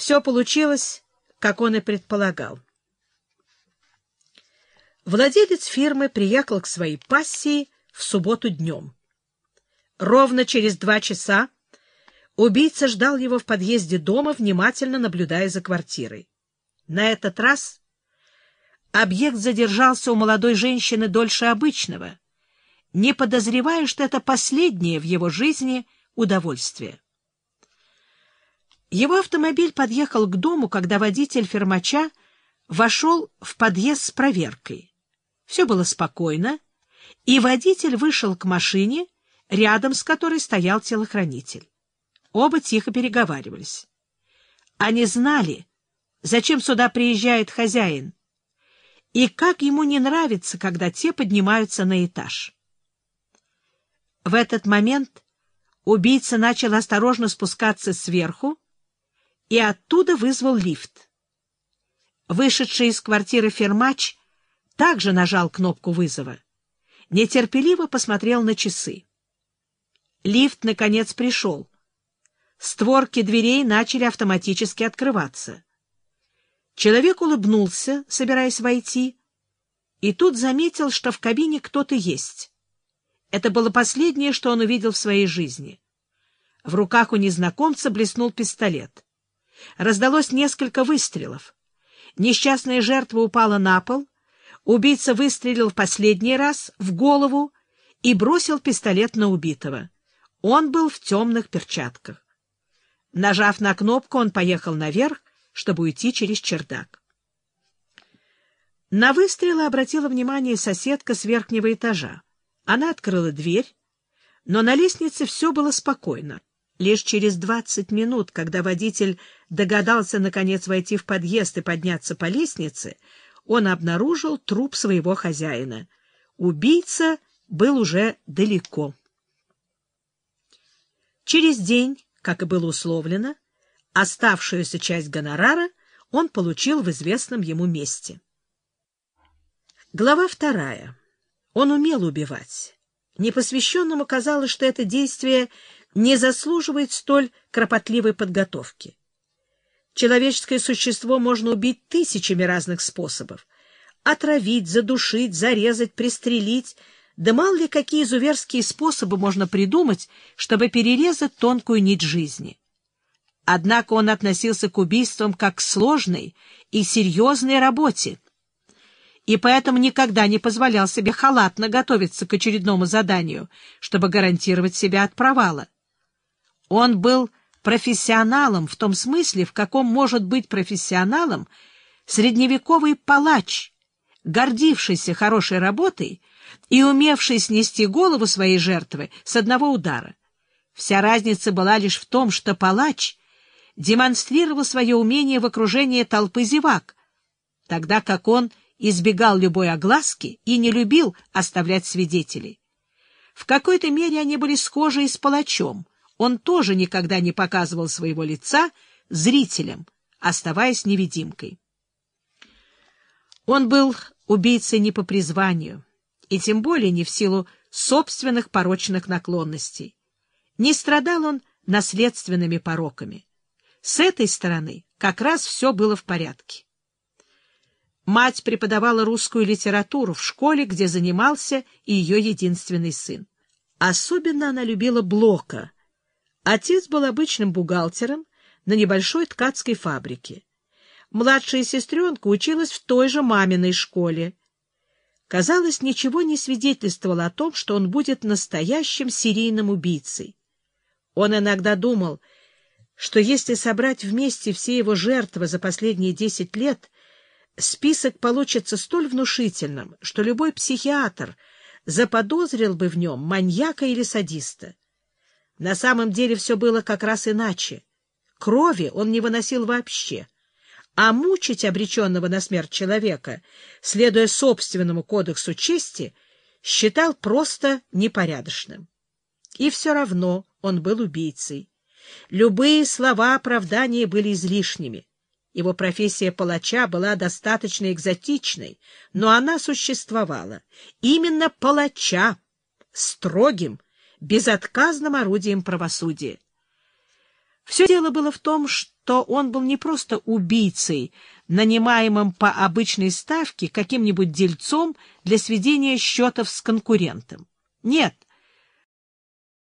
Все получилось, как он и предполагал. Владелец фирмы приехал к своей пассии в субботу днем. Ровно через два часа убийца ждал его в подъезде дома, внимательно наблюдая за квартирой. На этот раз объект задержался у молодой женщины дольше обычного, не подозревая, что это последнее в его жизни удовольствие. Его автомобиль подъехал к дому, когда водитель фермача вошел в подъезд с проверкой. Все было спокойно, и водитель вышел к машине, рядом с которой стоял телохранитель. Оба тихо переговаривались. Они знали, зачем сюда приезжает хозяин, и как ему не нравится, когда те поднимаются на этаж. В этот момент убийца начал осторожно спускаться сверху, и оттуда вызвал лифт. Вышедший из квартиры фермач также нажал кнопку вызова. Нетерпеливо посмотрел на часы. Лифт, наконец, пришел. Створки дверей начали автоматически открываться. Человек улыбнулся, собираясь войти, и тут заметил, что в кабине кто-то есть. Это было последнее, что он увидел в своей жизни. В руках у незнакомца блеснул пистолет. Раздалось несколько выстрелов. Несчастная жертва упала на пол. Убийца выстрелил в последний раз в голову и бросил пистолет на убитого. Он был в темных перчатках. Нажав на кнопку, он поехал наверх, чтобы уйти через чердак. На выстрелы обратила внимание соседка с верхнего этажа. Она открыла дверь, но на лестнице все было спокойно. Лишь через двадцать минут, когда водитель догадался, наконец, войти в подъезд и подняться по лестнице, он обнаружил труп своего хозяина. Убийца был уже далеко. Через день, как и было условлено, оставшуюся часть гонорара он получил в известном ему месте. Глава вторая. Он умел убивать. Непосвященному казалось, что это действие не заслуживает столь кропотливой подготовки. Человеческое существо можно убить тысячами разных способов. Отравить, задушить, зарезать, пристрелить. Да мало ли какие изуверские способы можно придумать, чтобы перерезать тонкую нить жизни. Однако он относился к убийствам как к сложной и серьезной работе, и поэтому никогда не позволял себе халатно готовиться к очередному заданию, чтобы гарантировать себя от провала. Он был профессионалом в том смысле, в каком может быть профессионалом средневековый палач, гордившийся хорошей работой и умевший снести голову своей жертвы с одного удара. Вся разница была лишь в том, что палач демонстрировал свое умение в окружении толпы зевак, тогда как он избегал любой огласки и не любил оставлять свидетелей. В какой-то мере они были схожи и с палачом, он тоже никогда не показывал своего лица зрителям, оставаясь невидимкой. Он был убийцей не по призванию, и тем более не в силу собственных порочных наклонностей. Не страдал он наследственными пороками. С этой стороны как раз все было в порядке. Мать преподавала русскую литературу в школе, где занимался ее единственный сын. Особенно она любила Блока — Отец был обычным бухгалтером на небольшой ткацкой фабрике. Младшая сестренка училась в той же маминой школе. Казалось, ничего не свидетельствовало о том, что он будет настоящим серийным убийцей. Он иногда думал, что если собрать вместе все его жертвы за последние десять лет, список получится столь внушительным, что любой психиатр заподозрил бы в нем маньяка или садиста. На самом деле все было как раз иначе. Крови он не выносил вообще, а мучить обреченного на смерть человека, следуя собственному кодексу чести, считал просто непорядочным. И все равно он был убийцей. Любые слова оправдания были излишними. Его профессия палача была достаточно экзотичной, но она существовала. Именно палача, строгим, безотказным орудием правосудия. Все дело было в том, что он был не просто убийцей, нанимаемым по обычной ставке каким-нибудь дельцом для сведения счетов с конкурентом. Нет —